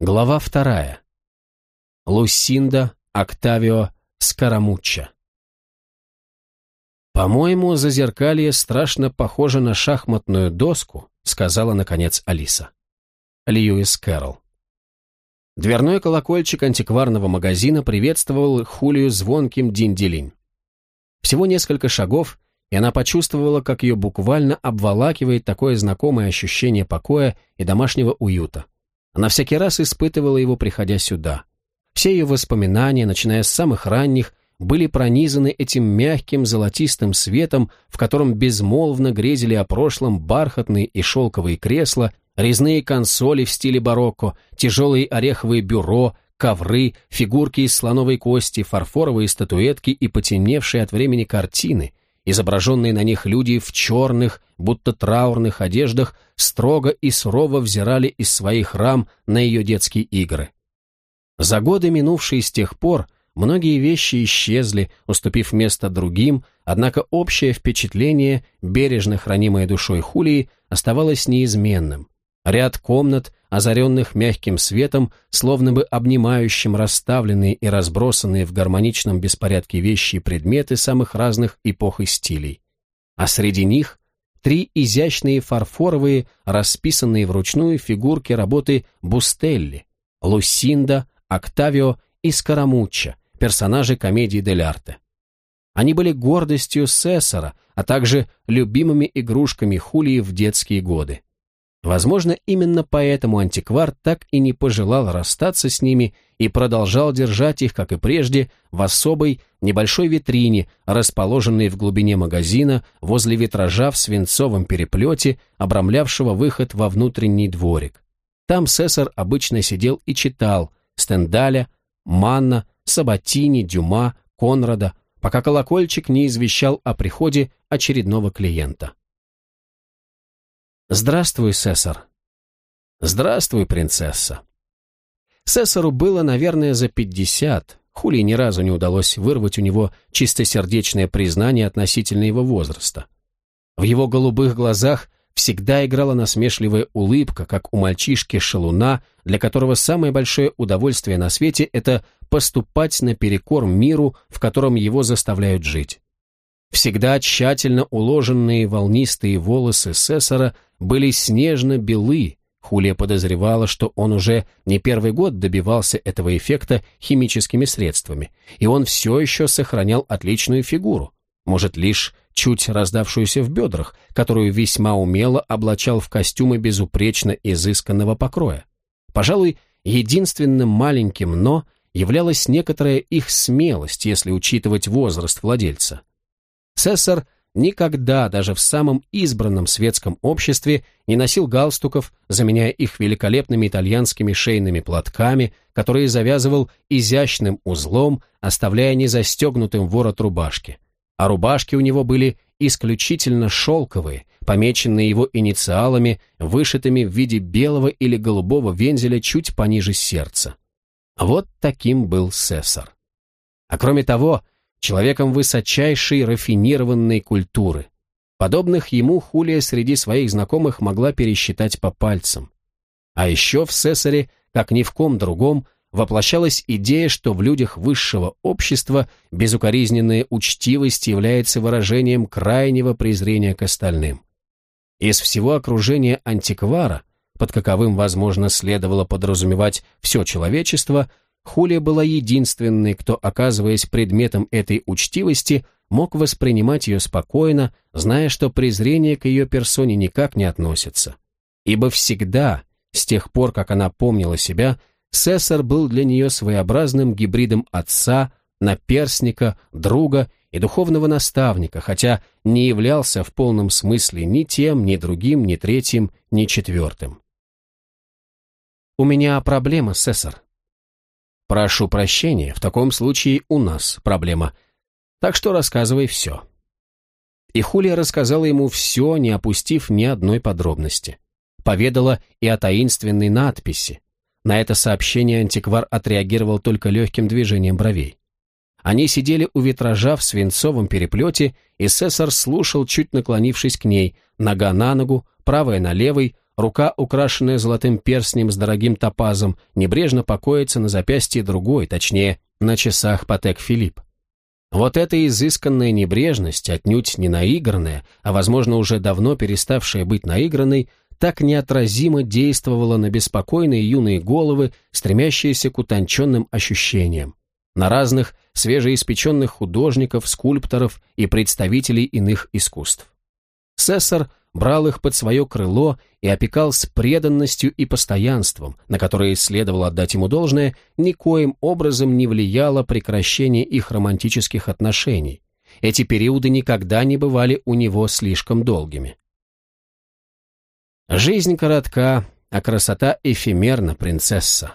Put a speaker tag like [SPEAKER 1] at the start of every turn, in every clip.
[SPEAKER 1] Глава вторая. Лусинда Октавио Скарамучча. «По-моему, зазеркалье страшно похоже на шахматную доску», сказала, наконец, Алиса. Льюис Кэрролл. Дверной колокольчик антикварного магазина приветствовал Хулию звонким динделинь. Всего несколько шагов, и она почувствовала, как ее буквально обволакивает такое знакомое ощущение покоя и домашнего уюта. Она всякий раз испытывала его, приходя сюда. Все ее воспоминания, начиная с самых ранних, были пронизаны этим мягким золотистым светом, в котором безмолвно грезили о прошлом бархатные и шелковые кресла, резные консоли в стиле барокко, тяжелые ореховые бюро, ковры, фигурки из слоновой кости, фарфоровые статуэтки и потемневшие от времени картины, изображенные на них люди в черных, будто траурных одеждах, строго и сурово взирали из своих рам на ее детские игры. За годы, минувшие с тех пор, многие вещи исчезли, уступив место другим, однако общее впечатление, бережно хранимое душой Хулии, оставалось неизменным. Ряд комнат, озаренных мягким светом, словно бы обнимающим расставленные и разбросанные в гармоничном беспорядке вещи и предметы самых разных эпох и стилей. А среди них три изящные фарфоровые, расписанные вручную фигурки работы Бустелли, Лусинда, Октавио и Скарамучча, персонажи комедии дель арте. Они были гордостью Сесара, а также любимыми игрушками Хулии в детские годы. Возможно, именно поэтому антиквар так и не пожелал расстаться с ними и продолжал держать их, как и прежде, в особой небольшой витрине, расположенной в глубине магазина, возле витража в свинцовом переплете, обрамлявшего выход во внутренний дворик. Там Сесар обычно сидел и читал Стендаля, Манна, Сабатини, Дюма, Конрада, пока колокольчик не извещал о приходе очередного клиента. «Здравствуй, Сесар». «Здравствуй, принцесса». Сесару было, наверное, за пятьдесят. Хули ни разу не удалось вырвать у него чистосердечное признание относительно его возраста. В его голубых глазах всегда играла насмешливая улыбка, как у мальчишки-шалуна, для которого самое большое удовольствие на свете – это поступать наперекор миру, в котором его заставляют жить. Всегда тщательно уложенные волнистые волосы Сесара были снежно-белы, Хулия подозревала, что он уже не первый год добивался этого эффекта химическими средствами, и он все еще сохранял отличную фигуру, может, лишь чуть раздавшуюся в бедрах, которую весьма умело облачал в костюмы безупречно изысканного покроя. Пожалуй, единственным маленьким «но» являлась некоторая их смелость, если учитывать возраст владельца. Цесар никогда, даже в самом избранном светском обществе, не носил галстуков, заменяя их великолепными итальянскими шейными платками, которые завязывал изящным узлом, оставляя незастегнутым ворот рубашки. А рубашки у него были исключительно шелковые, помеченные его инициалами, вышитыми в виде белого или голубого вензеля чуть пониже сердца. Вот таким был Сесар. А кроме того, человеком высочайшей рафинированной культуры. Подобных ему Хулия среди своих знакомых могла пересчитать по пальцам. А еще в Сесаре, как ни в ком другом, воплощалась идея, что в людях высшего общества безукоризненная учтивость является выражением крайнего презрения к остальным. Из всего окружения антиквара, под каковым, возможно, следовало подразумевать все человечество, Хулия была единственной, кто, оказываясь предметом этой учтивости, мог воспринимать ее спокойно, зная, что презрение к ее персоне никак не относится. Ибо всегда, с тех пор, как она помнила себя, Сесар был для нее своеобразным гибридом отца, наперсника, друга и духовного наставника, хотя не являлся в полном смысле ни тем, ни другим, ни третьим, ни четвертым. «У меня проблема, Сесар», «Прошу прощения, в таком случае у нас проблема. Так что рассказывай все». И Хулия рассказала ему все, не опустив ни одной подробности. Поведала и о таинственной надписи. На это сообщение антиквар отреагировал только легким движением бровей. Они сидели у витража в свинцовом переплете, и Сесар слушал, чуть наклонившись к ней, нога на ногу, правая на левой, рука, украшенная золотым перстнем с дорогим топазом, небрежно покоится на запястье другой, точнее, на часах Патек Филипп. Вот эта изысканная небрежность, отнюдь не наигранная, а, возможно, уже давно переставшая быть наигранной, так неотразимо действовала на беспокойные юные головы, стремящиеся к утонченным ощущениям, на разных свежеиспеченных художников, скульпторов и представителей иных искусств. Сессор брал их под свое крыло и опекал с преданностью и постоянством, на которые следовало отдать ему должное, никоим образом не влияло прекращение их романтических отношений. Эти периоды никогда не бывали у него слишком долгими. «Жизнь коротка, а красота эфемерна, принцесса»,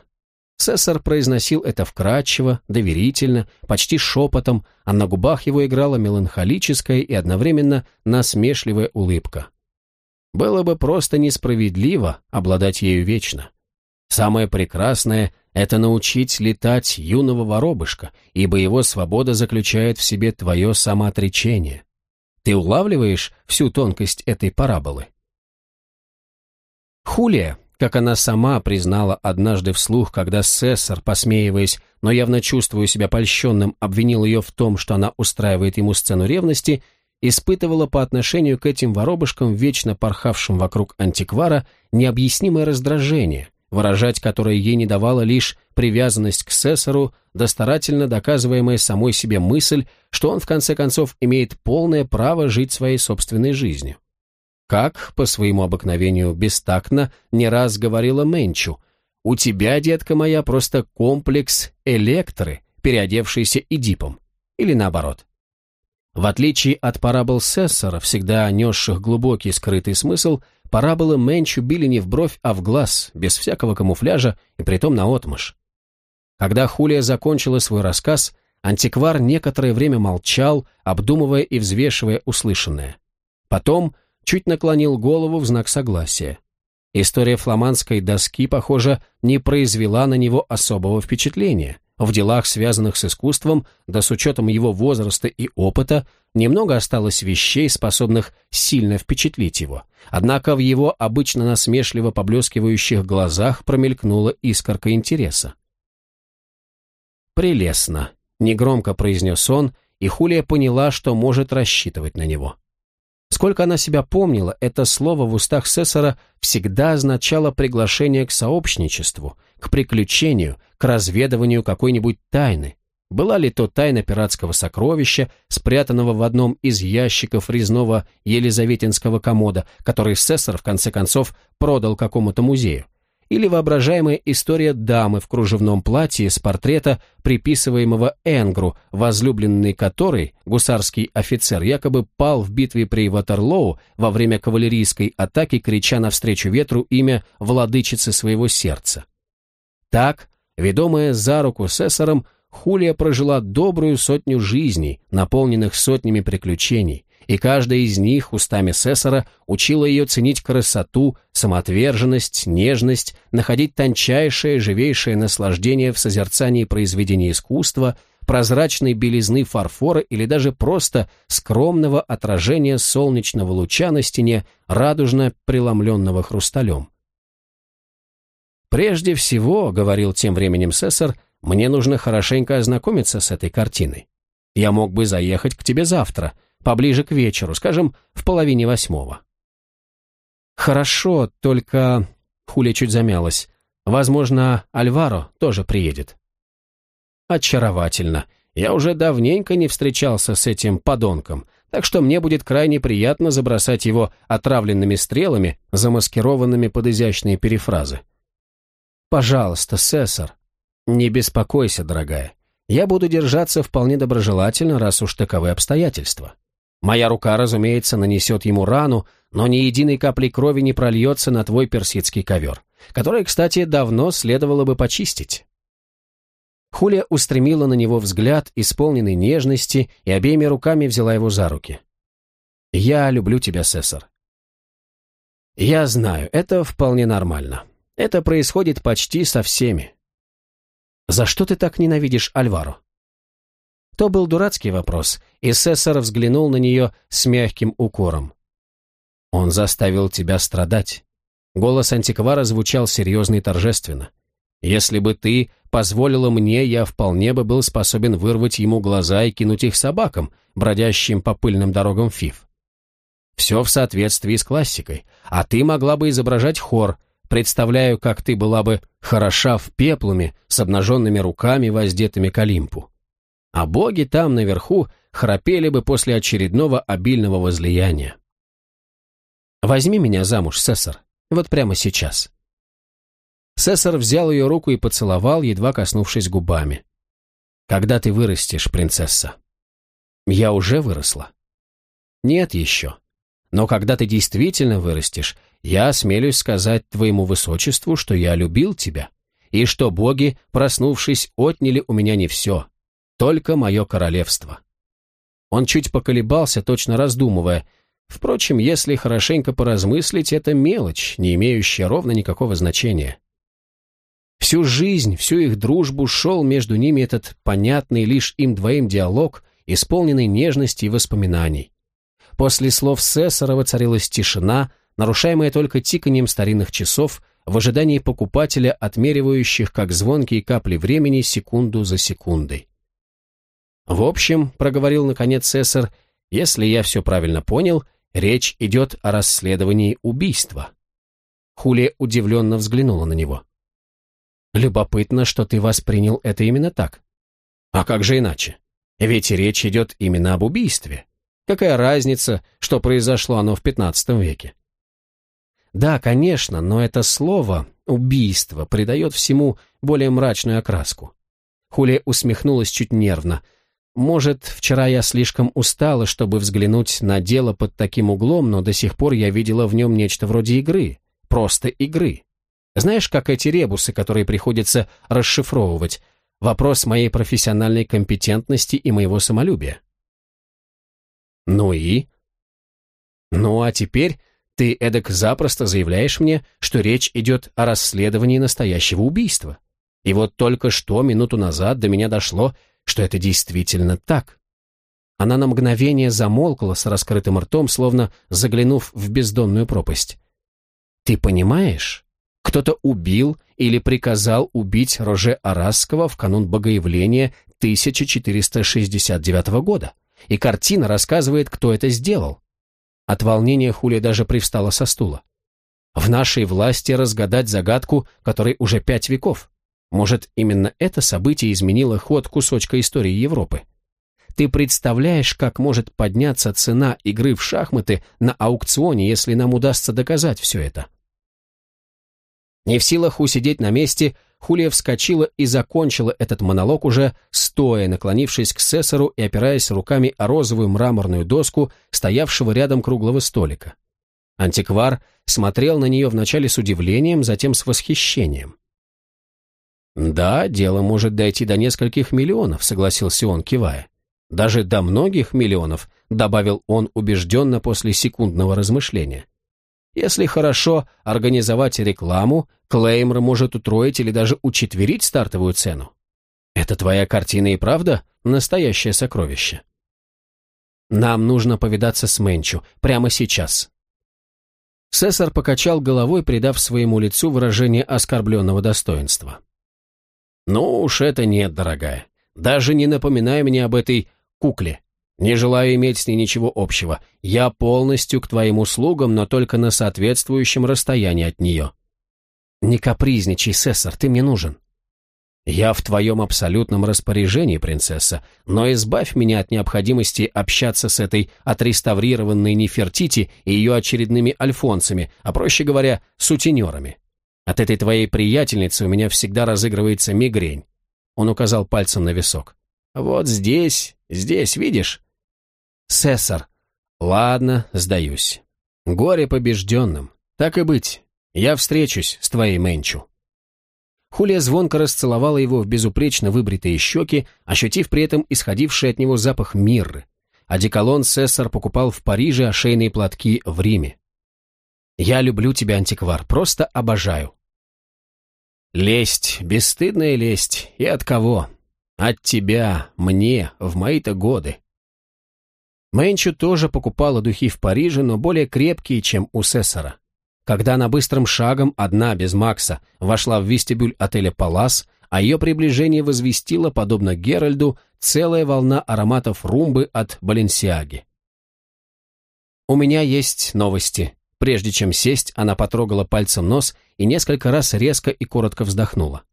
[SPEAKER 1] Сессор произносил это вкрадчиво, доверительно, почти шепотом, а на губах его играла меланхолическая и одновременно насмешливая улыбка. Было бы просто несправедливо обладать ею вечно. Самое прекрасное — это научить летать юного воробышка, ибо его свобода заключает в себе твое самоотречение. Ты улавливаешь всю тонкость этой параболы? Хулия, как она сама признала однажды вслух, когда Сессор, посмеиваясь, но явно чувствуя себя польщенным, обвинил ее в том, что она устраивает ему сцену ревности, испытывала по отношению к этим воробушкам, вечно порхавшим вокруг антиквара, необъяснимое раздражение, выражать которое ей не давала лишь привязанность к Сессору, да старательно доказываемая самой себе мысль, что он в конце концов имеет полное право жить своей собственной жизнью. Как, по своему обыкновению бестактно, не раз говорила Менчу, «У тебя, детка моя, просто комплекс электры, переодевшийся Эдипом». Или наоборот. В отличие от парабол Сессора, всегда несших глубокий скрытый смысл, параболы Менчу били не в бровь, а в глаз, без всякого камуфляжа и притом наотмашь. Когда Хулия закончила свой рассказ, антиквар некоторое время молчал, обдумывая и взвешивая услышанное. Потом чуть наклонил голову в знак согласия. История фламандской доски, похоже, не произвела на него особого впечатления. В делах, связанных с искусством, да с учетом его возраста и опыта, немного осталось вещей, способных сильно впечатлить его. Однако в его обычно насмешливо поблескивающих глазах промелькнула искорка интереса. «Прелестно», — негромко произнес он, и Хулия поняла, что может рассчитывать на него. Сколько она себя помнила, это слово в устах Сесара всегда означало приглашение к сообщничеству, к приключению, к разведыванию какой-нибудь тайны. Была ли то тайна пиратского сокровища, спрятанного в одном из ящиков резного елизаветинского комода, который Сесар в конце концов продал какому-то музею? Или воображаемая история дамы в кружевном платье с портрета, приписываемого Энгру, возлюбленный которой, гусарский офицер, якобы пал в битве при Ватерлоу во время кавалерийской атаки, крича навстречу ветру имя владычицы своего сердца. Так, ведомая за руку сессором, Хулия прожила добрую сотню жизней, наполненных сотнями приключений, и каждая из них устами Сесара учила ее ценить красоту, самоотверженность, нежность, находить тончайшее, живейшее наслаждение в созерцании произведения искусства, прозрачной белизны фарфора или даже просто скромного отражения солнечного луча на стене, радужно преломленного хрусталем. «Прежде всего, — говорил тем временем Сесар, — мне нужно хорошенько ознакомиться с этой картиной. Я мог бы заехать к тебе завтра, поближе к вечеру, скажем, в половине восьмого. Хорошо, только... Хуля чуть замялась. Возможно, Альваро тоже приедет. Очаровательно. Я уже давненько не встречался с этим подонком, так что мне будет крайне приятно забросать его отравленными стрелами, замаскированными под изящные перефразы. Пожалуйста, Сесар. Не беспокойся, дорогая. Я буду держаться вполне доброжелательно, раз уж таковы обстоятельства. Моя рука, разумеется, нанесет ему рану, но ни единой капли крови не прольется на твой персидский ковер, который, кстати, давно следовало бы почистить». Хулия устремила на него взгляд, исполненный нежности, и обеими руками взяла его за руки. «Я люблю тебя, Сесар». «Я знаю, это вполне нормально. Это происходит почти со всеми. За что ты так ненавидишь Альваро?» То был дурацкий вопрос, и Сессор взглянул на нее с мягким укором. «Он заставил тебя страдать. Голос антиквара звучал серьезно и торжественно. «Если бы ты позволила мне, я вполне бы был способен вырвать ему глаза и кинуть их собакам, бродящим по пыльным дорогам Фиф. Все в соответствии с классикой, а ты могла бы изображать хор, представляю, как ты была бы хороша в пеплуме, с обнаженными руками, воздетыми к Олимпу. А боги там, наверху, храпели бы после очередного обильного возлияния. «Возьми меня замуж, Сесар, вот прямо сейчас». Сесар взял ее руку и поцеловал, едва коснувшись губами. «Когда ты вырастешь, принцесса?» «Я уже выросла». «Нет еще. Но когда ты действительно вырастешь, я осмелюсь сказать твоему высочеству, что я любил тебя, и что боги, проснувшись, отняли у меня не все, только мое королевство». Он чуть поколебался, точно раздумывая – Впрочем, если хорошенько поразмыслить, это мелочь, не имеющая ровно никакого значения. Всю жизнь, всю их дружбу шел между ними этот понятный лишь им двоим диалог, исполненный нежности и воспоминаний. После слов Сессора воцарилась тишина, нарушаемая только тиканием старинных часов, в ожидании покупателя, отмеривающих, как звонкие капли времени, секунду за секундой. «В общем», — проговорил наконец Сессор, — «если я все правильно понял, Речь идет о расследовании убийства. Хулия удивленно взглянула на него. Любопытно, что ты воспринял это именно так. А как же иначе? Ведь речь идет именно об убийстве. Какая разница, что произошло оно в пятнадцатом веке? Да, конечно, но это слово «убийство» придает всему более мрачную окраску. Хулия усмехнулась чуть нервно. Может, вчера я слишком устала, чтобы взглянуть на дело под таким углом, но до сих пор я видела в нем нечто вроде игры. Просто игры. Знаешь, как эти ребусы, которые приходится расшифровывать? Вопрос моей профессиональной компетентности и моего самолюбия. Ну и? Ну а теперь ты эдак запросто заявляешь мне, что речь идет о расследовании настоящего убийства. И вот только что, минуту назад, до меня дошло, что это действительно так. Она на мгновение замолкла с раскрытым ртом, словно заглянув в бездонную пропасть. «Ты понимаешь? Кто-то убил или приказал убить Роже Арасского в канун Богоявления 1469 года, и картина рассказывает, кто это сделал. От волнения Хуля даже привстала со стула. В нашей власти разгадать загадку, которой уже пять веков. Может, именно это событие изменило ход кусочка истории Европы? Ты представляешь, как может подняться цена игры в шахматы на аукционе, если нам удастся доказать все это? Не в силах усидеть на месте, Хулия вскочила и закончила этот монолог уже стоя, наклонившись к сессору и опираясь руками о розовую мраморную доску, стоявшего рядом круглого столика. Антиквар смотрел на нее вначале с удивлением, затем с восхищением. «Да, дело может дойти до нескольких миллионов», — согласился он, кивая. «Даже до многих миллионов», — добавил он убежденно после секундного размышления. «Если хорошо организовать рекламу, Клеймор может утроить или даже учетверить стартовую цену. Это твоя картина и правда настоящее сокровище?» «Нам нужно повидаться с Мэнчу прямо сейчас». Сесар покачал головой, придав своему лицу выражение оскорбленного достоинства. «Ну уж это нет, дорогая. Даже не напоминай мне об этой кукле. Не желаю иметь с ней ничего общего. Я полностью к твоим услугам, но только на соответствующем расстоянии от нее». «Не капризничай, Сессор, ты мне нужен». «Я в твоем абсолютном распоряжении, принцесса, но избавь меня от необходимости общаться с этой отреставрированной Нефертити и ее очередными альфонсами, а, проще говоря, сутенерами. От этой твоей приятельницы у меня всегда разыгрывается мигрень. Он указал пальцем на висок. Вот здесь, здесь, видишь? Сессор. Ладно, сдаюсь. Горе побежденным. Так и быть. Я встречусь с твоей Мэнчу. Хулия звонко расцеловала его в безупречно выбритые щеки, ощутив при этом исходивший от него запах мирры. Одеколон Сессор покупал в Париже, а шейные платки в Риме. Я люблю тебя, антиквар, просто обожаю. Лесть, бесстыдная лесть. И от кого? От тебя, мне, в мои-то годы. Мэнчу тоже покупала духи в Париже, но более крепкие, чем у Сессора. когда она быстрым шагом, одна без Макса, вошла в вестибюль отеля «Палас», а ее приближение возвестило, подобно Геральду, целая волна ароматов румбы от Баленсиаги. «У меня есть новости». Прежде чем сесть, она потрогала пальцем нос и несколько раз резко и коротко вздохнула.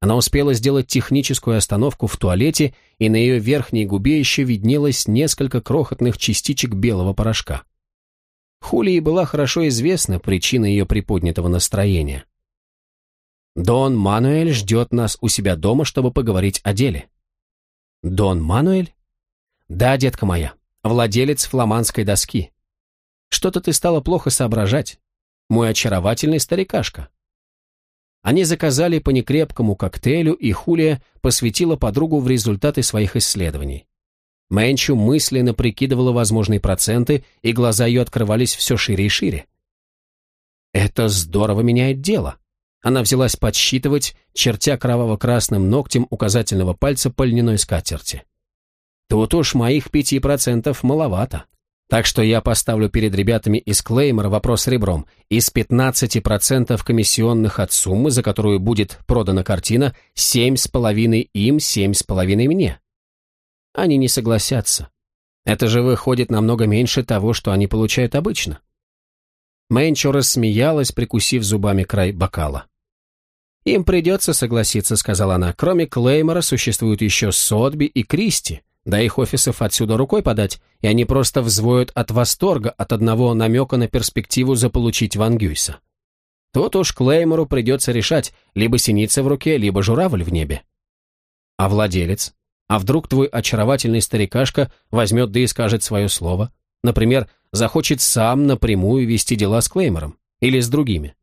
[SPEAKER 1] Она успела сделать техническую остановку в туалете, и на ее верхней губе еще виднелось несколько крохотных частичек белого порошка. Хулии была хорошо известна причина ее приподнятого настроения. «Дон Мануэль ждет нас у себя дома, чтобы поговорить о деле». «Дон Мануэль?» «Да, детка моя, владелец фламандской доски. Что-то ты стала плохо соображать. Мой очаровательный старикашка». Они заказали по некрепкому коктейлю, и Хулия посвятила подругу в результаты своих исследований. Мэнчу мысленно прикидывала возможные проценты, и глаза ее открывались все шире и шире. «Это здорово меняет дело». Она взялась подсчитывать, чертя кроваво-красным ногтем указательного пальца по льняной скатерти. «Тут уж моих пяти процентов маловато. Так что я поставлю перед ребятами из Клеймора вопрос ребром. Из 15% комиссионных от суммы, за которую будет продана картина, 7,5 им, 7,5 мне. Они не согласятся. Это же выходит намного меньше того, что они получают обычно. Мэнчо рассмеялась, прикусив зубами край бокала. «Им придется согласиться», — сказала она. «Кроме Клеймора существуют еще Сотби и Кристи, да их офисов отсюда рукой подать, и они просто взвоют от восторга от одного намека на перспективу заполучить Ван Гюйса. Тут уж Клеймору придется решать, либо синица в руке, либо журавль в небе. А владелец? А вдруг твой очаровательный старикашка возьмет да и скажет свое слово? Например, захочет сам напрямую вести дела с Клеймором? Или с другими?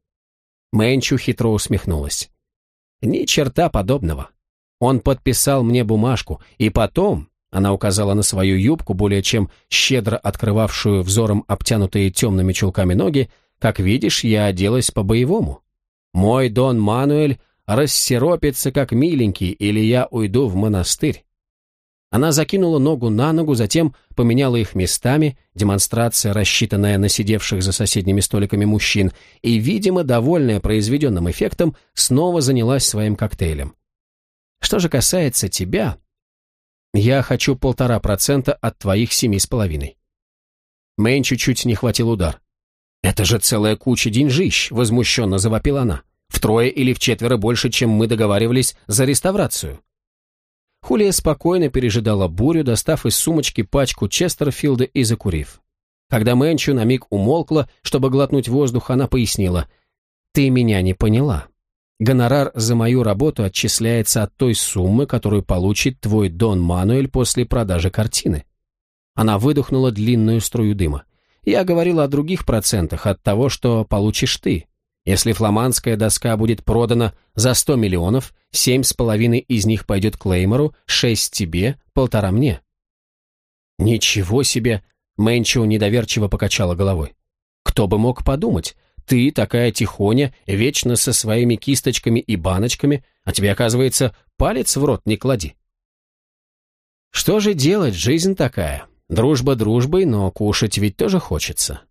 [SPEAKER 1] Мэнчу хитро усмехнулась. Ни черта подобного. Он подписал мне бумажку, и потом, она указала на свою юбку, более чем щедро открывавшую взором обтянутые темными чулками ноги, как видишь, я оделась по-боевому. Мой Дон Мануэль рассеропится, как миленький, или я уйду в монастырь. Она закинула ногу на ногу, затем поменяла их местами, демонстрация, рассчитанная на сидевших за соседними столиками мужчин, и, видимо, довольная произведенным эффектом, снова занялась своим коктейлем. Что же касается тебя, я хочу полтора процента от твоих семи с половиной. Мэн чуть-чуть не хватил удар. «Это же целая куча деньжищ!» — возмущенно завопила она. «Втрое или в четверо больше, чем мы договаривались за реставрацию». Хулия спокойно пережидала бурю, достав из сумочки пачку Честерфилда и закурив. Когда Мэнчу на миг умолкла, чтобы глотнуть воздух, она пояснила. «Ты меня не поняла. Гонорар за мою работу отчисляется от той суммы, которую получит твой Дон Мануэль после продажи картины». Она выдохнула длинную струю дыма. «Я говорила о других процентах от того, что получишь ты. Если фламандская доска будет продана за 100 миллионов, семь с половиной из них пойдет Клеймору, шесть тебе, полтора мне». «Ничего себе!» — Мэнчо недоверчиво покачала головой. «Кто бы мог подумать? Ты такая тихоня, вечно со своими кисточками и баночками, а тебе, оказывается, палец в рот не клади». «Что же делать, жизнь такая. Дружба дружбой, но кушать ведь тоже хочется.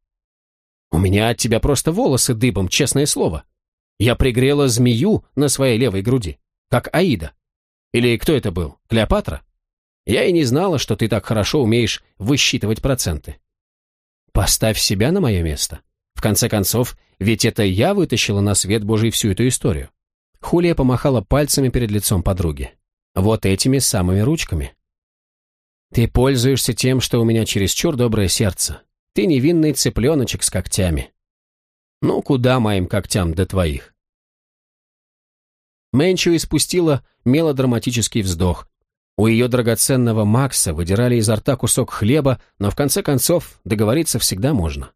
[SPEAKER 1] У меня от тебя просто волосы дыбом, честное слово. Я пригрела змею на своей левой груди, как Аида. Или кто это был, Клеопатра? Я и не знала, что ты так хорошо умеешь высчитывать проценты. Поставь себя на мое место. В конце концов, ведь это я вытащила на свет Божий всю эту историю. Хулия помахала пальцами перед лицом подруги. Вот этими самыми ручками. Ты пользуешься тем, что у меня чересчур доброе сердце. Ты невинный цыпленочек с когтями. Ну, куда моим когтям до твоих? Мэнчо испустила мелодраматический вздох. У ее драгоценного Макса выдирали изо рта кусок хлеба, но в конце концов договориться всегда можно.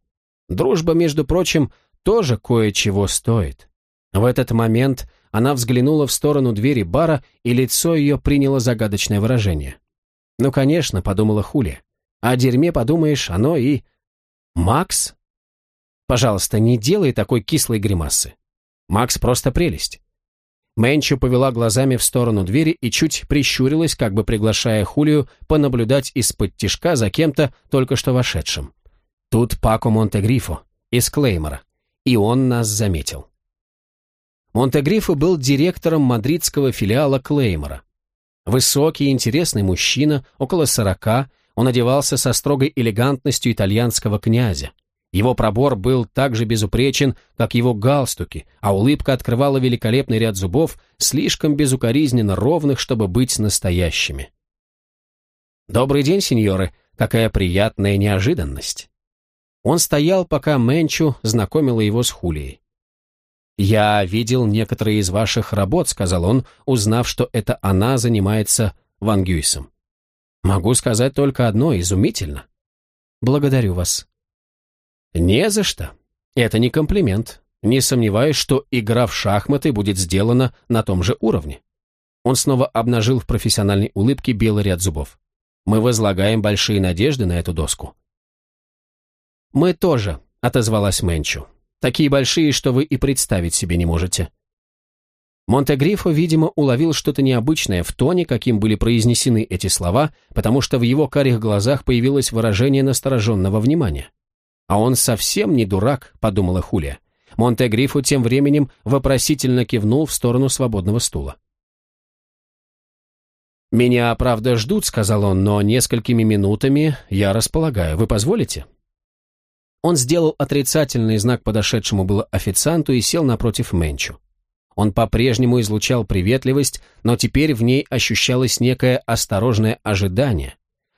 [SPEAKER 1] Дружба, между прочим, тоже кое-чего стоит. В этот момент она взглянула в сторону двери бара, и лицо ее приняло загадочное выражение. «Ну, конечно», — подумала Хули. — «о дерьме подумаешь, оно и Макс? Пожалуйста, не делай такой кислой гримасы. Макс просто прелесть. Мэнчо повела глазами в сторону двери и чуть прищурилась, как бы приглашая Хулию понаблюдать из-под тишка за кем-то, только что вошедшим. Тут Пако Монтегрифо, из Клеймора. и он нас заметил. Монтегрифо был директором мадридского филиала Клеймора. Высокий интересный мужчина, около сорока, он одевался со строгой элегантностью итальянского князя. Его пробор был так же безупречен, как его галстуки, а улыбка открывала великолепный ряд зубов, слишком безукоризненно ровных, чтобы быть настоящими. «Добрый день, сеньоры! Какая приятная неожиданность!» Он стоял, пока Менчу знакомила его с Хулией. «Я видел некоторые из ваших работ», — сказал он, узнав, что это она занимается вангюйсом. «Могу сказать только одно — изумительно». «Благодарю вас». «Не за что. Это не комплимент. Не сомневаюсь, что игра в шахматы будет сделана на том же уровне». Он снова обнажил в профессиональной улыбке белый ряд зубов. «Мы возлагаем большие надежды на эту доску». «Мы тоже», — отозвалась Мэнчу. «Такие большие, что вы и представить себе не можете». Монтегрифо, видимо, уловил что-то необычное в тоне, каким были произнесены эти слова, потому что в его карих глазах появилось выражение настороженного внимания. «А он совсем не дурак», — подумала Хулия. Монтегрифо тем временем вопросительно кивнул в сторону свободного стула. «Меня, правда, ждут», — сказал он, — «но несколькими минутами я располагаю. Вы позволите?» Он сделал отрицательный знак подошедшему было официанту и сел напротив Менчу. Он по-прежнему излучал приветливость, но теперь в ней ощущалось некое осторожное ожидание,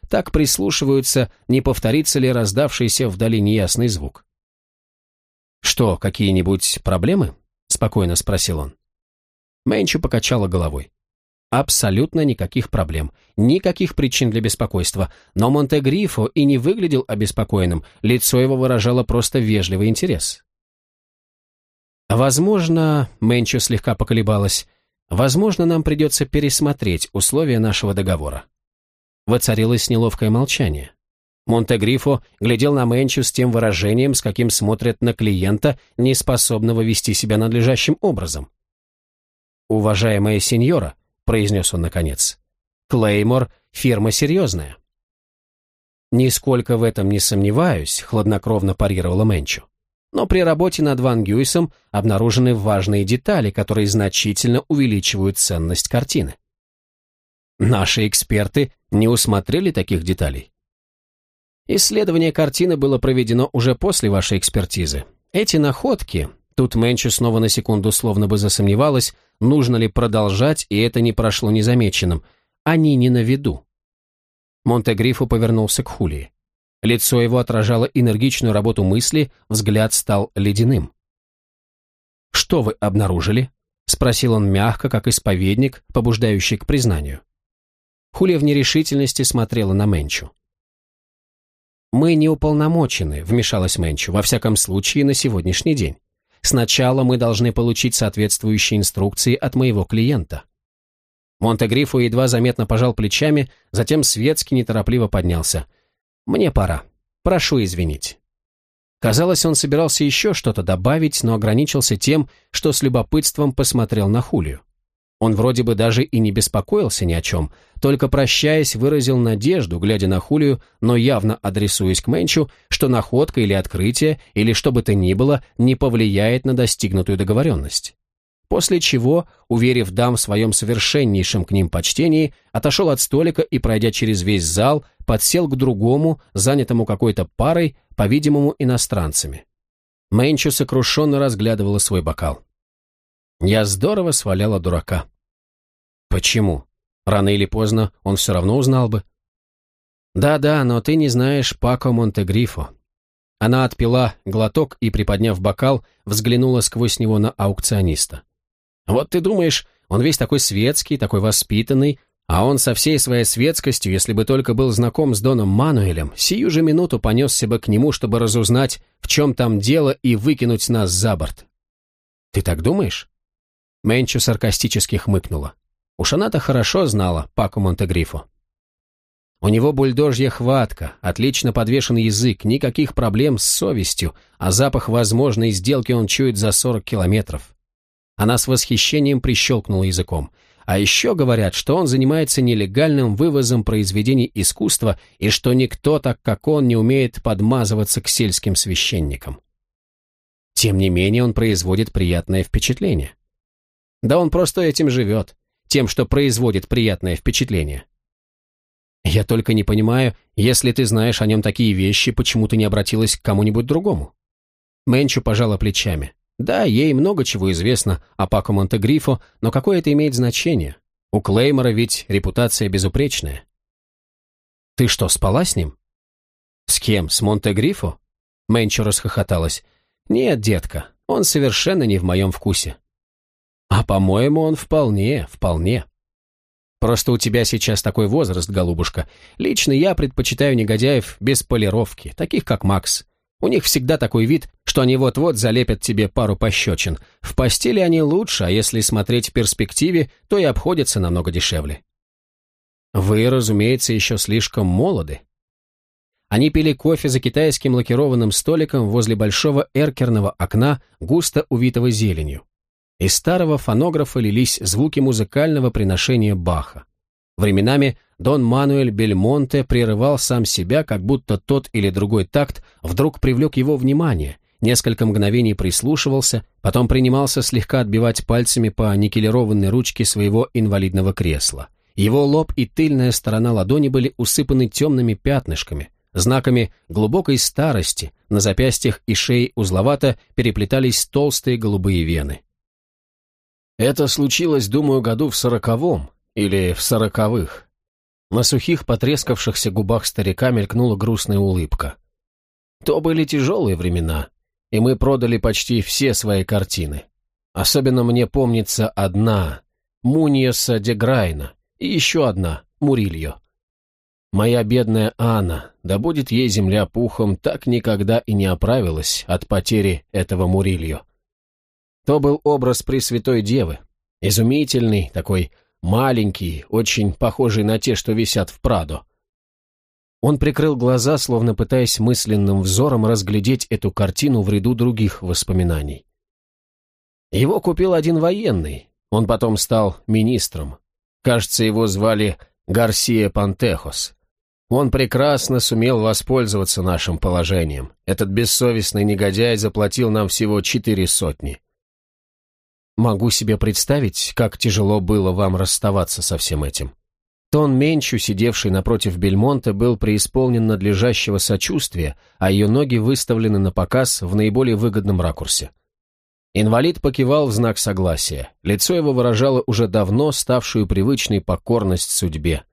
[SPEAKER 1] так прислушиваются, не повторится ли раздавшийся вдали неясный звук. «Что, какие-нибудь проблемы?» — спокойно спросил он. Мэнчу покачала головой. Абсолютно никаких проблем, никаких причин для беспокойства, но Монтегрифо и не выглядел обеспокоенным, лицо его выражало просто вежливый интерес. «Возможно, Мэнчо слегка поколебалась, возможно, нам придется пересмотреть условия нашего договора. Воцарилось неловкое молчание. Монтегрифо глядел на Мэнчу с тем выражением, с каким смотрят на клиента, не способного вести себя надлежащим образом. «Уважаемая сеньора», — произнес он наконец, — «Клеймор — фирма серьезная». «Нисколько в этом не сомневаюсь», — хладнокровно парировала Мэнчу. «Но при работе над Ван Гюйсом обнаружены важные детали, которые значительно увеличивают ценность картины». Наши эксперты не усмотрели таких деталей. Исследование картины было проведено уже после вашей экспертизы. Эти находки, тут Мэнчу снова на секунду словно бы засомневалась, нужно ли продолжать, и это не прошло незамеченным. Они не на виду. Монтегрифо повернулся к Хулии. Лицо его отражало энергичную работу мысли, взгляд стал ледяным. «Что вы обнаружили?» — спросил он мягко, как исповедник, побуждающий к признанию. Хулия в нерешительности смотрела на Менчу. «Мы не уполномочены», — вмешалась Менчу, во всяком случае на сегодняшний день. «Сначала мы должны получить соответствующие инструкции от моего клиента». Монтегрифо едва заметно пожал плечами, затем светски неторопливо поднялся. «Мне пора. Прошу извинить». Казалось, он собирался еще что-то добавить, но ограничился тем, что с любопытством посмотрел на Хулию. Он вроде бы даже и не беспокоился ни о чем, только прощаясь выразил надежду, глядя на Хулию, но явно адресуясь к Менчу, что находка или открытие, или что бы то ни было, не повлияет на достигнутую договоренность. После чего, уверив дам в своем совершеннейшем к ним почтении, отошел от столика и, пройдя через весь зал, подсел к другому, занятому какой-то парой, по-видимому, иностранцами. Мэнчу сокрушенно разглядывала свой бокал. Я здорово сваляла дурака. Почему? Рано или поздно он все равно узнал бы. Да-да, но ты не знаешь Пако Монтегрифо. Она отпила глоток и, приподняв бокал, взглянула сквозь него на аукциониста. Вот ты думаешь, он весь такой светский, такой воспитанный, а он со всей своей светскостью, если бы только был знаком с Доном Мануэлем, сию же минуту понесся бы к нему, чтобы разузнать, в чем там дело, и выкинуть нас за борт. Ты так думаешь? Менчу саркастически хмыкнула. Уж она-то хорошо знала Паку Монтегрифо. У него бульдожья хватка, отлично подвешен язык, никаких проблем с совестью, а запах возможной сделки он чует за 40 километров. Она с восхищением прищелкнула языком. А еще говорят, что он занимается нелегальным вывозом произведений искусства и что никто, так как он, не умеет подмазываться к сельским священникам. Тем не менее он производит приятное впечатление. Да он просто этим живет, тем, что производит приятное впечатление. Я только не понимаю, если ты знаешь о нем такие вещи, почему ты не обратилась к кому-нибудь другому? Менчу пожала плечами. Да, ей много чего известно о Пако Монтегрифо, но какое это имеет значение? У Клеймора ведь репутация безупречная. Ты что, спала с ним? С кем? С Монтегрифо? Менчу расхохоталась. Нет, детка, он совершенно не в моем вкусе. А по-моему, он вполне, вполне. Просто у тебя сейчас такой возраст, голубушка. Лично я предпочитаю негодяев без полировки, таких как Макс. У них всегда такой вид, что они вот-вот залепят тебе пару пощечин. В постели они лучше, а если смотреть в перспективе, то и обходятся намного дешевле. Вы, разумеется, еще слишком молоды. Они пили кофе за китайским лакированным столиком возле большого эркерного окна, густо увитого зеленью. Из старого фонографа лились звуки музыкального приношения Баха. Временами Дон Мануэль Бельмонте прерывал сам себя, как будто тот или другой такт вдруг привлек его внимание, несколько мгновений прислушивался, потом принимался слегка отбивать пальцами по никелированной ручке своего инвалидного кресла. Его лоб и тыльная сторона ладони были усыпаны темными пятнышками, знаками глубокой старости, на запястьях и шее узловато переплетались толстые голубые вены. Это случилось, думаю, году в сороковом или в сороковых. На сухих, потрескавшихся губах старика мелькнула грустная улыбка. То были тяжелые времена, и мы продали почти все свои картины. Особенно мне помнится одна, Муниеса де Грайна, и еще одна, Мурильо. Моя бедная Анна, да будет ей земля пухом, так никогда и не оправилась от потери этого Мурильо. То был образ Пресвятой Девы, изумительный, такой маленький, очень похожий на те, что висят в Прадо. Он прикрыл глаза, словно пытаясь мысленным взором разглядеть эту картину в ряду других воспоминаний. Его купил один военный, он потом стал министром. Кажется, его звали Гарсия Пантехос. Он прекрасно сумел воспользоваться нашим положением. Этот бессовестный негодяй заплатил нам всего четыре сотни. Могу себе представить, как тяжело было вам расставаться со всем этим. Тон Менчу, сидевший напротив Бельмонта, был преисполнен надлежащего сочувствия, а ее ноги выставлены на показ в наиболее выгодном ракурсе. Инвалид покивал в знак согласия. Лицо его выражало уже давно ставшую привычной покорность судьбе.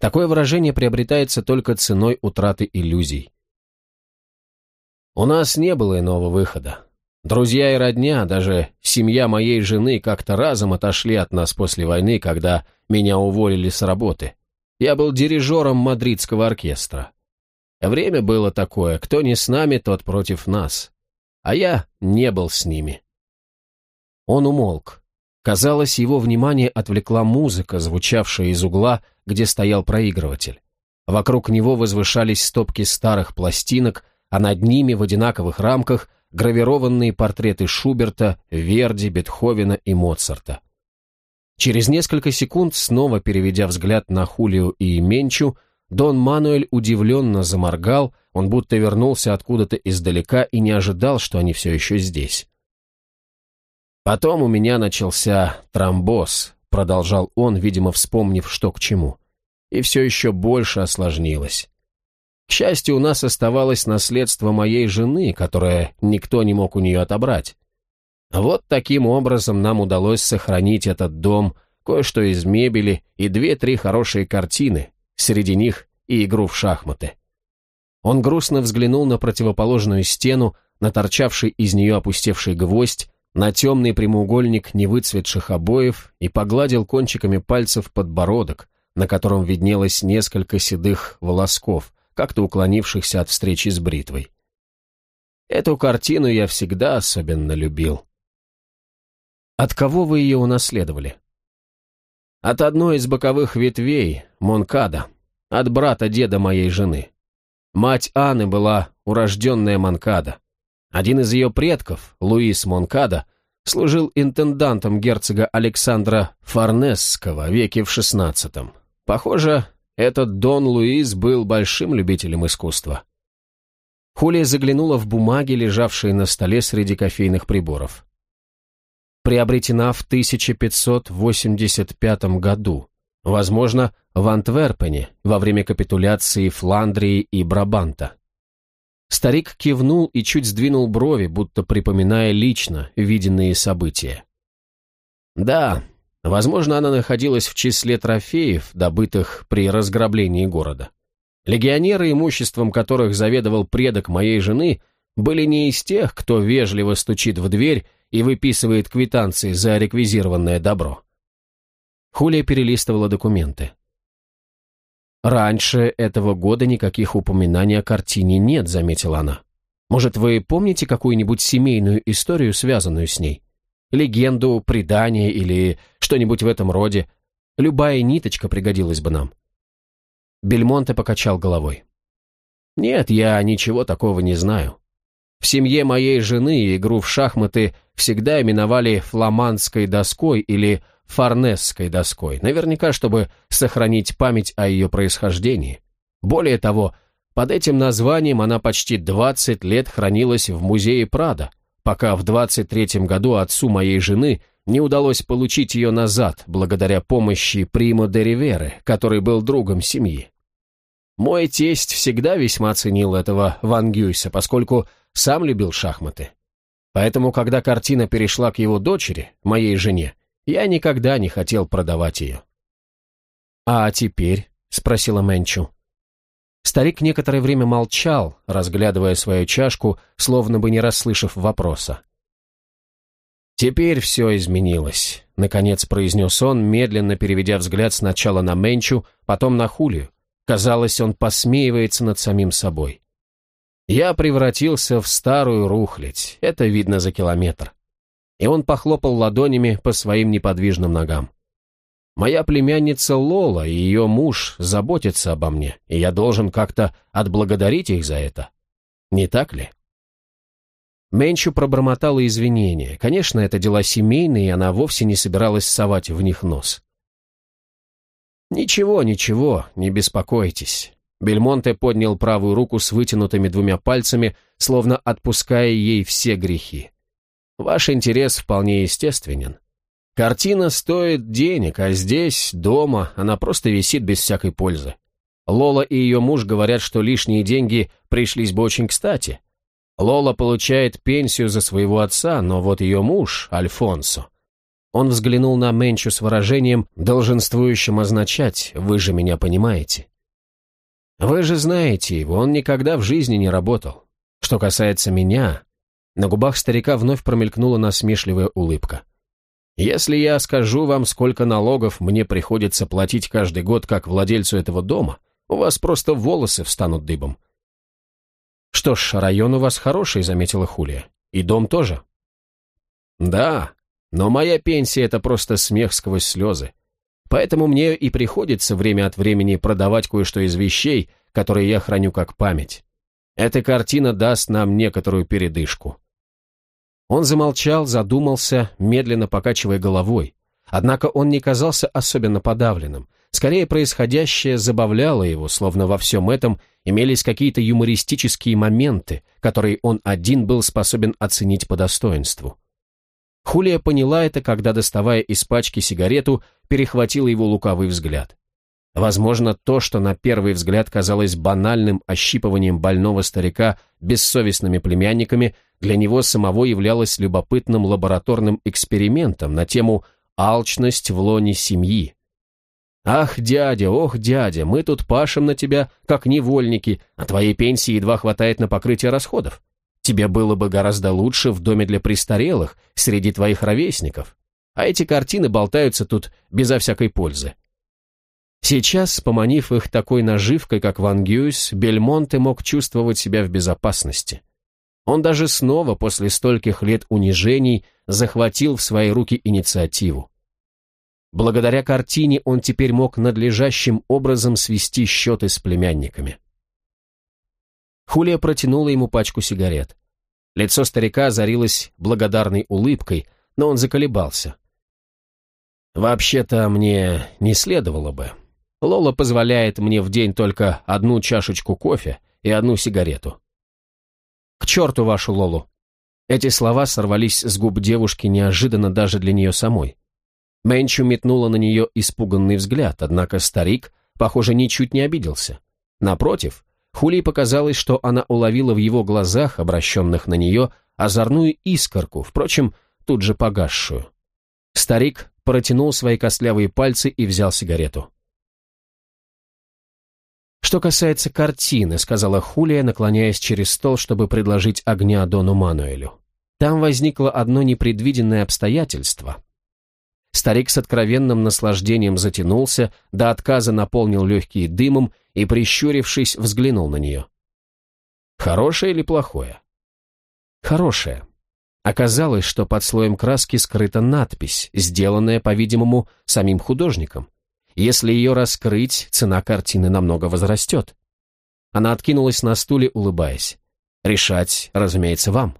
[SPEAKER 1] Такое выражение приобретается только ценой утраты иллюзий. У нас не было иного выхода. Друзья и родня, даже семья моей жены как-то разом отошли от нас после войны, когда меня уволили с работы. Я был дирижером мадридского оркестра. Время было такое, кто не с нами, тот против нас. А я не был с ними. Он умолк. Казалось, его внимание отвлекла музыка, звучавшая из угла, где стоял проигрыватель. Вокруг него возвышались стопки старых пластинок, а над ними в одинаковых рамках – гравированные портреты Шуберта, Верди, Бетховена и Моцарта. Через несколько секунд, снова переведя взгляд на Хулио и Менчу, Дон Мануэль удивленно заморгал, он будто вернулся откуда-то издалека и не ожидал, что они все еще здесь. «Потом у меня начался тромбоз», — продолжал он, видимо, вспомнив, что к чему. «И все еще больше осложнилось. К счастью, у нас оставалось наследство моей жены, которое никто не мог у нее отобрать. Вот таким образом нам удалось сохранить этот дом, кое-что из мебели и две-три хорошие картины, среди них и игру в шахматы. Он грустно взглянул на противоположную стену, на торчавший из нее опустевший гвоздь, на темный прямоугольник невыцветших обоев и погладил кончиками пальцев подбородок, на котором виднелось несколько седых волосков, как-то уклонившихся от встречи с бритвой. Эту картину я всегда особенно любил. От кого вы ее унаследовали? От одной из боковых ветвей, Монкада, от брата деда моей жены. Мать Анны была урожденная Монкада. Один из ее предков, Луис Монкада, служил интендантом герцога Александра Форнесского веке в XVI. Похоже, этот Дон Луис был большим любителем искусства. Хулия заглянула в бумаги, лежавшие на столе среди кофейных приборов. Приобретена в 1585 году, возможно, в Антверпене во время капитуляции Фландрии и Брабанта. Старик кивнул и чуть сдвинул брови, будто припоминая лично виденные события. Да, возможно, она находилась в числе трофеев, добытых при разграблении города. Легионеры, имуществом которых заведовал предок моей жены, были не из тех, кто вежливо стучит в дверь и выписывает квитанции за реквизированное добро. Хулия перелистывала документы. «Раньше этого года никаких упоминаний о картине нет», — заметила она. «Может, вы помните какую-нибудь семейную историю, связанную с ней? Легенду, предание или что-нибудь в этом роде? Любая ниточка пригодилась бы нам». Бельмонте покачал головой. «Нет, я ничего такого не знаю. В семье моей жены игру в шахматы всегда именовали фламандской доской или фарнесской доской, наверняка, чтобы сохранить память о ее происхождении. Более того, под этим названием она почти 20 лет хранилась в музее Прада, пока в 23 году отцу моей жены не удалось получить ее назад, благодаря помощи Примо де Риверы, который был другом семьи. Мой тесть всегда весьма ценил этого Ван Гюйса, поскольку сам любил шахматы. Поэтому, когда картина перешла к его дочери, моей жене, я никогда не хотел продавать ее. «А теперь?» — спросила Мэнчу. Старик некоторое время молчал, разглядывая свою чашку, словно бы не расслышав вопроса. «Теперь все изменилось», — наконец произнес он, медленно переведя взгляд сначала на Менчу, потом на Хулию. Казалось, он посмеивается над самим собой. «Я превратился в старую рухлядь, это видно за километр и он похлопал ладонями по своим неподвижным ногам. «Моя племянница Лола и ее муж заботятся обо мне, и я должен как-то отблагодарить их за это. Не так ли?» Менчу пробормотала извинения. Конечно, это дела семейные, и она вовсе не собиралась совать в них нос. «Ничего, ничего, не беспокойтесь». Бельмонте поднял правую руку с вытянутыми двумя пальцами, словно отпуская ей все грехи. Ваш интерес вполне естественен. Картина стоит денег, а здесь, дома, она просто висит без всякой пользы. Лола и ее муж говорят, что лишние деньги пришлись бы очень кстати. Лола получает пенсию за своего отца, но вот ее муж, Альфонсо, он взглянул на Менчу с выражением, долженствующим означать «вы же меня понимаете». Вы же знаете его, он никогда в жизни не работал. Что касается меня, на губах старика вновь промелькнула насмешливая улыбка. «Если я скажу вам, сколько налогов мне приходится платить каждый год как владельцу этого дома, у вас просто волосы встанут дыбом». «Что ж, район у вас хороший», — заметила Хулия. «И дом тоже». «Да, но моя пенсия — это просто смех сквозь слезы. Поэтому мне и приходится время от времени продавать кое-что из вещей, которые я храню как память. Эта картина даст нам некоторую передышку. Он замолчал, задумался, медленно покачивая головой. Однако он не казался особенно подавленным. Скорее, происходящее забавляло его, словно во всем этом имелись какие-то юмористические моменты, которые он один был способен оценить по достоинству. Хулия поняла это, когда, доставая из пачки сигарету, перехватила его лукавый взгляд. Возможно, то, что на первый взгляд казалось банальным ощипыванием больного старика бессовестными племянниками, для него самого являлось любопытным лабораторным экспериментом на тему «алчность в лоне семьи». «Ах, дядя, ох, дядя, мы тут пашем на тебя, как невольники, а твоей пенсии едва хватает на покрытие расходов. Тебе было бы гораздо лучше в доме для престарелых, среди твоих ровесников. А эти картины болтаются тут безо всякой пользы. Сейчас, поманив их такой наживкой, как Ван Гюйс, Бельмонте мог чувствовать себя в безопасности. Он даже снова, после стольких лет унижений, захватил в свои руки инициативу. Благодаря картине он теперь мог надлежащим образом свести счеты с племянниками. Хулия протянула ему пачку сигарет. Лицо старика озарилось благодарной улыбкой, но он заколебался. «Вообще-то мне не следовало бы», Лола позволяет мне в день только одну чашечку кофе и одну сигарету. «К черту вашу Лолу!» Эти слова сорвались с губ девушки неожиданно даже для нее самой. Мэнчу метнула на нее испуганный взгляд, однако старик, похоже, ничуть не обиделся. Напротив, Хули показалось, что она уловила в его глазах, обращенных на нее, озорную искорку, впрочем, тут же погасшую. Старик протянул свои костлявые пальцы и взял сигарету. «Что касается картины», — сказала Хулия, наклоняясь через стол, чтобы предложить огня Дону Мануэлю. «Там возникло одно непредвиденное обстоятельство». Старик с откровенным наслаждением затянулся, до отказа наполнил легкие дымом и, прищурившись, взглянул на нее. «Хорошее или плохое?» «Хорошее», Оказалось, что под слоем краски скрыта надпись, сделанная, по-видимому, самим художником. Если ее раскрыть, цена картины намного возрастет. Она откинулась на стуле, улыбаясь. Решать, разумеется, вам.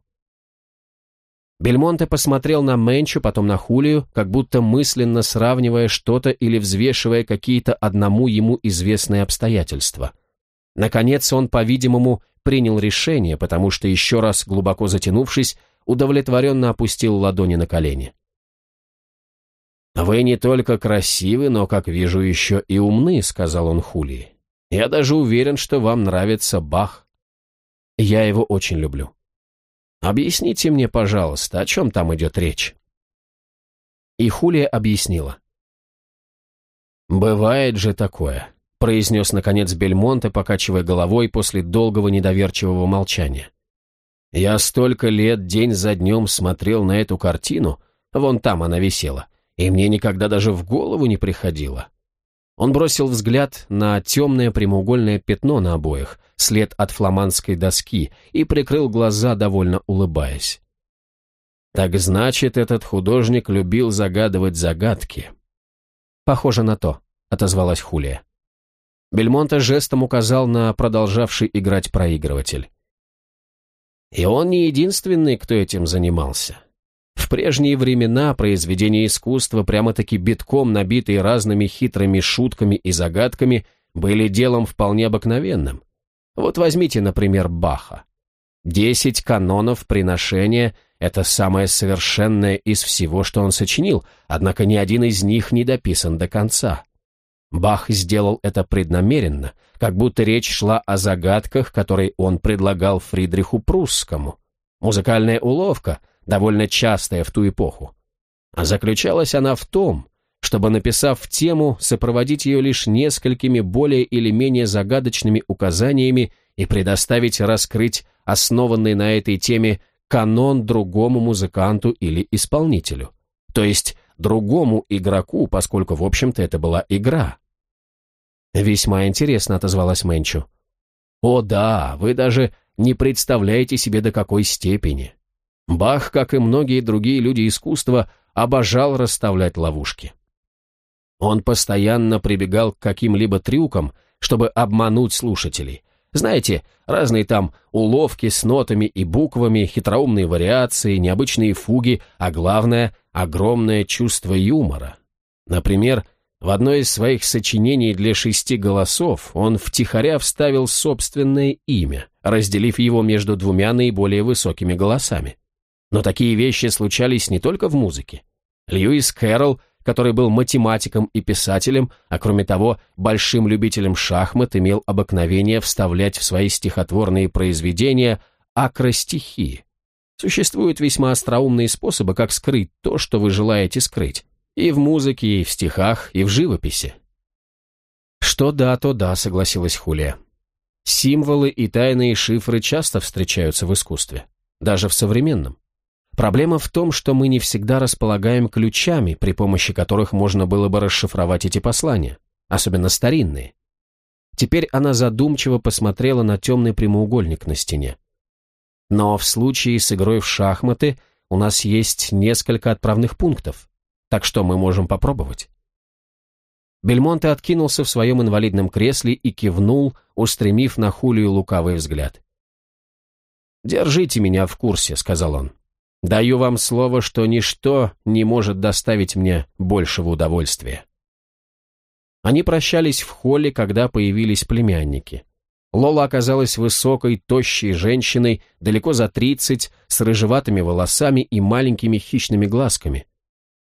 [SPEAKER 1] Бельмонте посмотрел на Менчу, потом на Хулию, как будто мысленно сравнивая что-то или взвешивая какие-то одному ему известные обстоятельства. Наконец он, по-видимому, принял решение, потому что еще раз глубоко затянувшись, удовлетворенно опустил ладони на колени. «Вы не только красивы, но, как вижу, еще и умны», — сказал он Хулии. «Я даже уверен, что вам нравится Бах. Я его очень люблю. Объясните мне, пожалуйста, о чем там идет речь?» И Хулия объяснила. «Бывает же такое», — произнес, наконец, Бельмонте, покачивая головой после долгого недоверчивого молчания. Я столько лет день за днем смотрел на эту картину, вон там она висела, и мне никогда даже в голову не приходило. Он бросил взгляд на темное прямоугольное пятно на обоях, след от фламандской доски, и прикрыл глаза, довольно улыбаясь. Так значит, этот художник любил загадывать загадки. Похоже на то, отозвалась Хулия. Бельмонта жестом указал на продолжавший играть проигрыватель. И он не единственный, кто этим занимался. Прежние времена произведения искусства, прямо-таки битком набитые разными хитрыми шутками и загадками, были делом вполне обыкновенным. Вот возьмите, например, Баха. Десять канонов приношения – это самое совершенное из всего, что он сочинил, однако ни один из них не дописан до конца. Бах сделал это преднамеренно, как будто речь шла о загадках, которые он предлагал Фридриху Прусскому. Музыкальная уловка, довольно частая в ту эпоху. А заключалась она в том, чтобы, написав тему, сопроводить ее лишь несколькими более или менее загадочными указаниями и предоставить раскрыть основанный на этой теме канон другому музыканту или исполнителю. То есть другому игроку, поскольку, в общем-то, это была игра. «Весьма интересно», — отозвалась Мэнчу. «О да, вы даже не представляете себе до какой степени. Бах, как и многие другие люди искусства, обожал расставлять ловушки. Он постоянно прибегал к каким-либо трюкам, чтобы обмануть слушателей. Знаете, разные там уловки с нотами и буквами, хитроумные вариации, необычные фуги, а главное — огромное чувство юмора. Например, в одно из своих сочинений для шести голосов он втихаря вставил собственное имя, разделив его между двумя наиболее высокими голосами. Но такие вещи случались не только в музыке. Льюис Кэрролл, который был математиком и писателем, а кроме того, большим любителем шахмат, имел обыкновение вставлять в свои стихотворные произведения акростихи. Существуют весьма остроумные способы, как скрыть то, что вы желаете скрыть. И в музыке, и в стихах, и в живописи. Что да, то да, согласилась Хулия. Символы и тайные шифры часто встречаются в искусстве, даже в современном. Проблема в том, что мы не всегда располагаем ключами, при помощи которых можно было бы расшифровать эти послания, особенно старинные. Теперь она задумчиво посмотрела на темный прямоугольник на стене. Но в случае с игрой в шахматы у нас есть несколько отправных пунктов. Так что мы можем попробовать?» Бельмонте откинулся в своем инвалидном кресле и кивнул, устремив на Хулию лукавый взгляд. «Держите меня в курсе», — сказал он. «Даю вам слово, что ничто не может доставить мне большего удовольствия». Они прощались в холле, когда появились племянники. Лола оказалась высокой, тощей женщиной, далеко за тридцать, с рыжеватыми волосами и маленькими хищными глазками.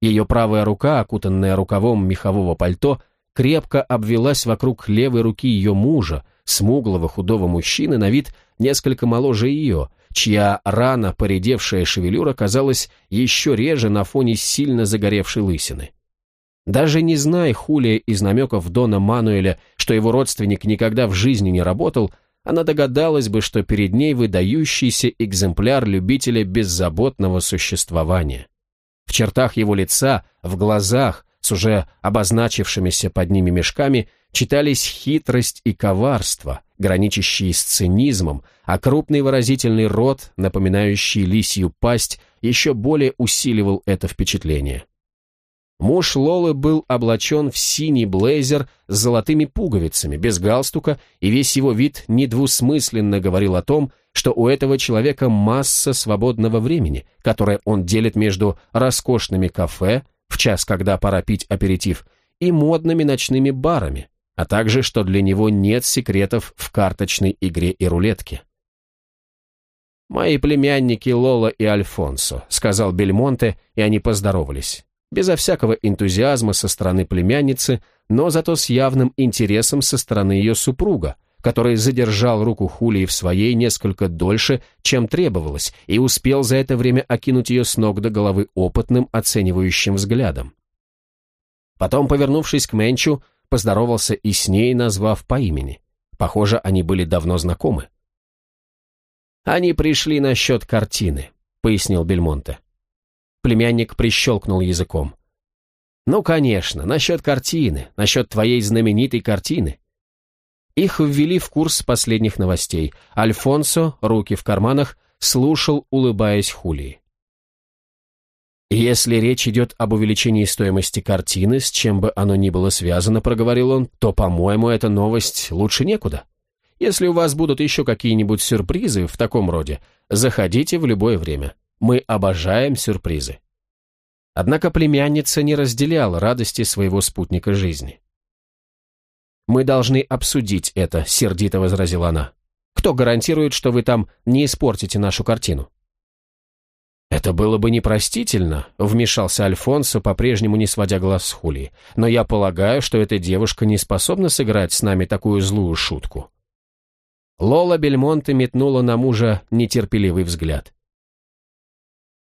[SPEAKER 1] Ее правая рука, окутанная рукавом мехового пальто, крепко обвелась вокруг левой руки ее мужа, смуглого худого мужчины на вид несколько моложе ее, чья рано поредевшая шевелюра казалась еще реже на фоне сильно загоревшей лысины. Даже не зная Хулия из намеков Дона Мануэля, что его родственник никогда в жизни не работал, она догадалась бы, что перед ней выдающийся экземпляр любителя беззаботного существования. В чертах его лица, в глазах, с уже обозначившимися под ними мешками, читались хитрость и коварство, граничащие с цинизмом, а крупный выразительный рот, напоминающий лисью пасть, еще более усиливал это впечатление. Муж Лолы был облачен в синий блейзер с золотыми пуговицами, без галстука, и весь его вид недвусмысленно говорил о том, что у этого человека масса свободного времени, которое он делит между роскошными кафе, в час, когда пора пить аперитив, и модными ночными барами, а также, что для него нет секретов в карточной игре и рулетке. «Мои племянники Лола и Альфонсо», — сказал Бельмонте, и они поздоровались безо всякого энтузиазма со стороны племянницы, но зато с явным интересом со стороны ее супруга, который задержал руку Хулии в своей несколько дольше, чем требовалось, и успел за это время окинуть ее с ног до головы опытным, оценивающим взглядом. Потом, повернувшись к Менчу, поздоровался и с ней, назвав по имени. Похоже, они были давно знакомы. «Они пришли насчет картины», — пояснил Бельмонте. Племянник прищелкнул языком. «Ну, конечно, насчет картины, насчет твоей знаменитой картины». Их ввели в курс последних новостей. Альфонсо, руки в карманах, слушал, улыбаясь Хулии. «Если речь идет об увеличении стоимости картины, с чем бы оно ни было связано, — проговорил он, — то, по-моему, эта новость лучше некуда. Если у вас будут еще какие-нибудь сюрпризы в таком роде, заходите в любое время. Мы обожаем сюрпризы. Однако племянница не разделяла радости своего спутника жизни. «Мы должны обсудить это», — сердито возразила она. «Кто гарантирует, что вы там не испортите нашу картину?» «Это было бы непростительно», — вмешался Альфонсо, по-прежнему не сводя глаз с Хули. «Но я полагаю, что эта девушка не способна сыграть с нами такую злую шутку». Лола Бельмонте метнула на мужа нетерпеливый взгляд.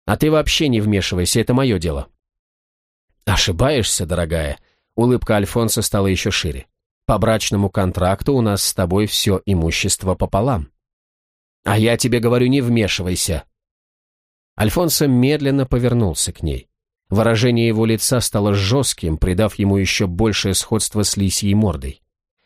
[SPEAKER 1] А ты вообще не вмешивайся, это мое дело». «Ошибаешься, дорогая». Улыбка Альфонса стала еще шире. «По брачному контракту у нас с тобой все имущество пополам». «А я тебе говорю, не вмешивайся». Альфонсо медленно повернулся к ней. Выражение его лица стало жестким, придав ему еще большее сходство с лисьей мордой.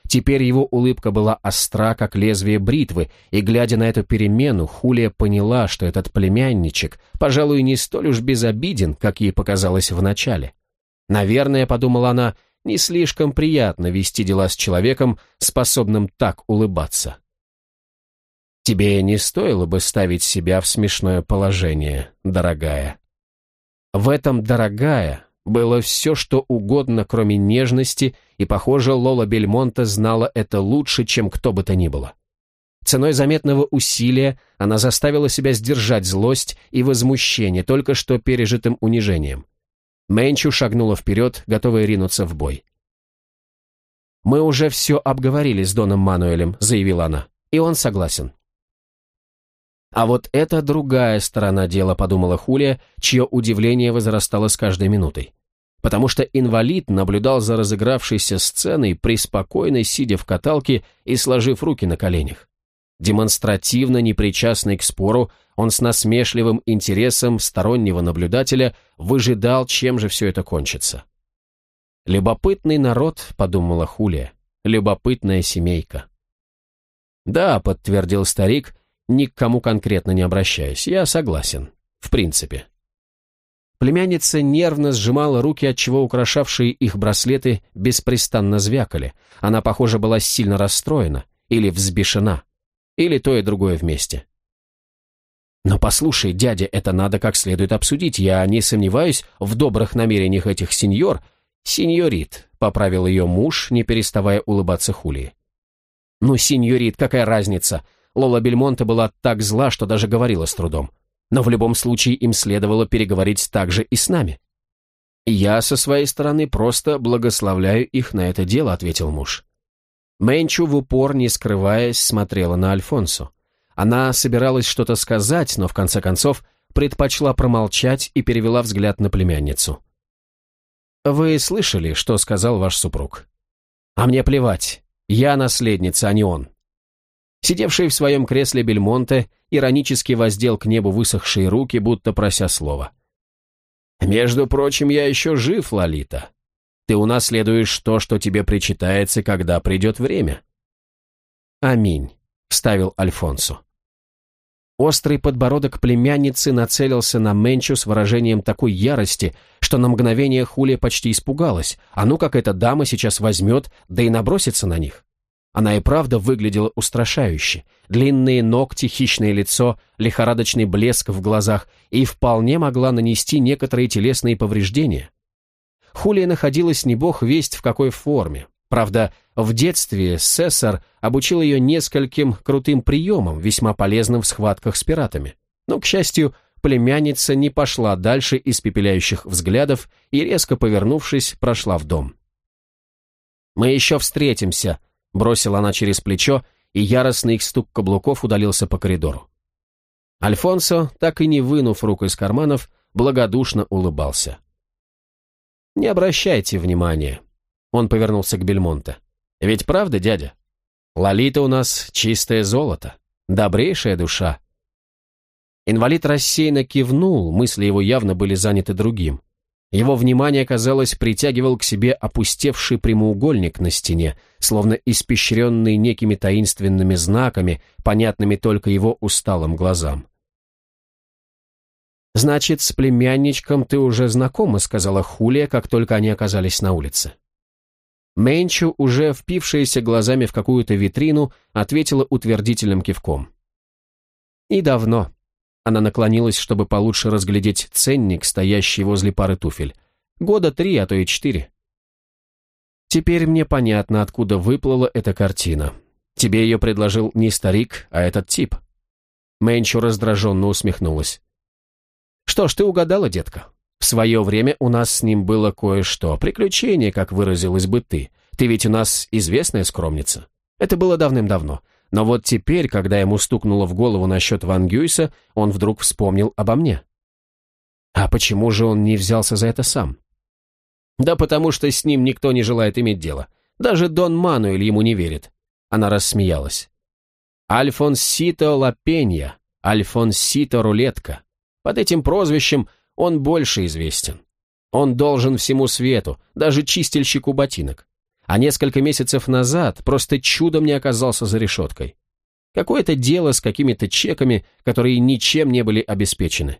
[SPEAKER 1] Теперь его улыбка была остра, как лезвие бритвы, и, глядя на эту перемену, Хулия поняла, что этот племянничек, пожалуй, не столь уж безобиден, как ей показалось вначале. Наверное, подумала она, не слишком приятно вести дела с человеком, способным так улыбаться. Тебе не стоило бы ставить себя в смешное положение, дорогая. В этом, дорогая, было все, что угодно, кроме нежности, и, похоже, Лола Бельмонта знала это лучше, чем кто бы то ни было. Ценой заметного усилия она заставила себя сдержать злость и возмущение только что пережитым унижением. Мэнчу шагнула вперед, готовая ринуться в бой. «Мы уже все обговорили с Доном Мануэлем», — заявила она, — «и он согласен». А вот это другая сторона дела, подумала Хулия, чье удивление возрастало с каждой минутой. Потому что инвалид наблюдал за разыгравшейся сценой, преспокойно сидя в каталке и сложив руки на коленях. Демонстративно непричастный к спору, он с насмешливым интересом стороннего наблюдателя выжидал, чем же все это кончится. «Любопытный народ», — подумала Хулия, — «любопытная семейка». «Да», — подтвердил старик, ни к кому конкретно не обращаясь. Я согласен. В принципе. Племянница нервно сжимала руки, отчего украшавшие их браслеты беспрестанно звякали. Она, похоже, была сильно расстроена или взбешена. Или то и другое вместе. «Но послушай, дядя, это надо как следует обсудить. Я не сомневаюсь в добрых намерениях этих сеньор...» «Сеньорит», — поправил ее муж, не переставая улыбаться Хулии. Ну, сеньорит, какая разница? Лола Бельмонте была так зла, что даже говорила с трудом. Но в любом случае им следовало переговорить также и с нами. «Я со своей стороны просто благословляю их на это дело», — ответил муж. Мэнчу в упор, не скрываясь, смотрела на Альфонсо. Она собиралась что-то сказать, но в конце концов предпочла промолчать и перевела взгляд на племянницу. «Вы слышали, что сказал ваш супруг?» «А мне плевать. Я наследница, а не он». Сидевший в своем кресле Бельмонте иронически воздел к небу высохшие руки, будто прося слова. «Между прочим, я еще жив, Лолита. Ты унаследуешь то, что тебе причитается, когда придет время». «Аминь», — вставил Альфонсо. Острый подбородок племянницы нацелился на Менчу с выражением такой ярости, что на мгновение Хулия почти испугалась, а ну как эта дама сейчас возьмет, да и набросится на них. Она и правда выглядела устрашающе. Длинные ногти, хищное лицо, лихорадочный блеск в глазах и вполне могла нанести некоторые телесные повреждения. Хулия находилась не бог весть в какой форме. Правда, в детстве Сессор обучил ее нескольким крутым приемам, весьма полезным в схватках с пиратами. Но, к счастью, племянница не пошла дальше испепеляющих взглядов и, резко повернувшись, прошла в дом. «Мы еще встретимся», — бросила она через плечо, и яростный их стук каблуков удалился по коридору. Альфонсо, так и не вынув руку из карманов, благодушно улыбался. «Не обращайте внимания», — он повернулся к Бельмонте. «Ведь правда, дядя? Лолита у нас чистое золото, добрейшая душа». Инвалид рассеянно кивнул, мысли его явно были заняты другим. Его внимание, казалось, притягивал к себе опустевший прямоугольник на стене, словно испещренный некими таинственными знаками, понятными только его усталым глазам. «Значит, с племянничком ты уже знакома», — сказала Хулия, как только они оказались на улице. Менчу, уже впившаяся глазами в какую-то витрину, ответила утвердительным кивком. «И давно», она наклонилась, чтобы получше разглядеть ценник, стоящий возле пары туфель. Года три, а то и четыре. Теперь мне понятно, откуда выплыла эта картина. Тебе ее предложил не старик, а этот тип. Мэнчу раздраженно усмехнулась. Что ж, ты угадала, детка. В свое время у нас с ним было кое-что. Приключение, как выразилась бы ты. Ты ведь у нас известная скромница. Это было давным-давно. Но вот теперь, когда ему стукнуло в голову насчет Ван Гюйса, он вдруг вспомнил обо мне. А почему же он не взялся за это сам? Да потому что с ним никто не желает иметь дело. Даже Дон Мануэль ему не верит. Она рассмеялась. Альфонсито Лапенья, Альфонсито Рулетка. Под этим прозвищем он больше известен. Он должен всему свету, даже чистильщику ботинок а несколько месяцев назад просто чудом не оказался за решеткой. Какое-то дело с какими-то чеками, которые ничем не были обеспечены.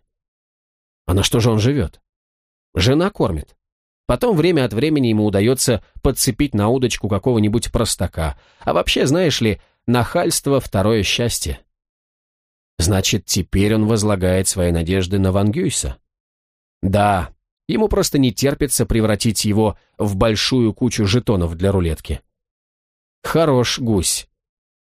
[SPEAKER 1] А на что же он живет? Жена кормит. Потом время от времени ему удается подцепить на удочку какого-нибудь простака. А вообще, знаешь ли, нахальство — второе счастье. Значит, теперь он возлагает свои надежды на Ван Гюйса? Да, Ему просто не терпится превратить его в большую кучу жетонов для рулетки. Хорош гусь.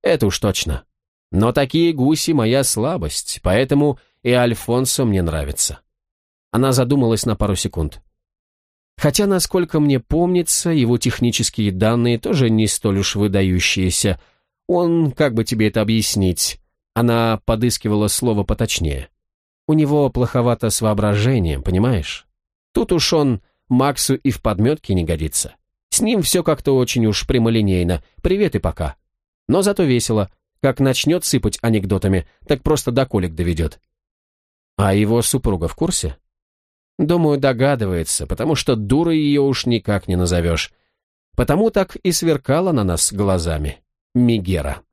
[SPEAKER 1] Это уж точно. Но такие гуси моя слабость, поэтому и Альфонсо мне нравится. Она задумалась на пару секунд. Хотя, насколько мне помнится, его технические данные тоже не столь уж выдающиеся. Он, как бы тебе это объяснить, она подыскивала слово поточнее. У него плоховато с воображением, понимаешь? Тут уж он Максу и в подметке не годится. С ним все как-то очень уж прямолинейно. Привет и пока. Но зато весело. Как начнет сыпать анекдотами, так просто до колик доведет. А его супруга в курсе? Думаю, догадывается, потому что дурой ее уж никак не назовешь. Потому так и сверкала на нас глазами. Мигера.